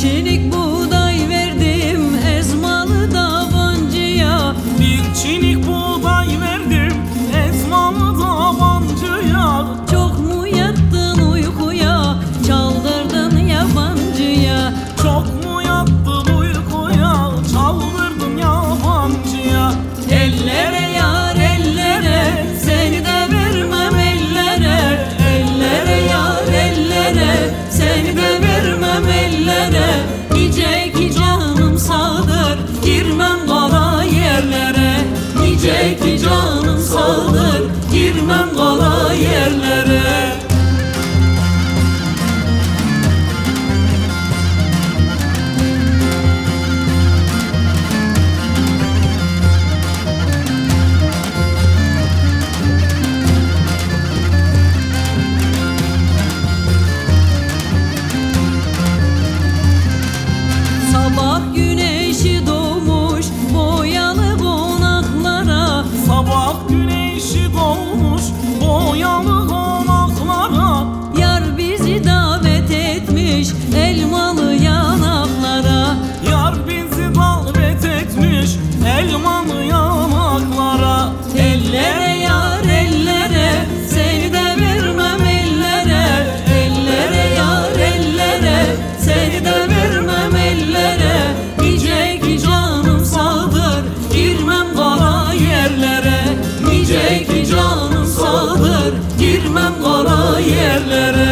çelik bu. Ak güneşi doğmuş Çeki canım saldır Girmem kara yerlere.